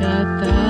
kata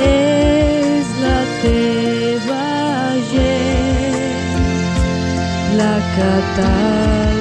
es la Tebaye, la Catal.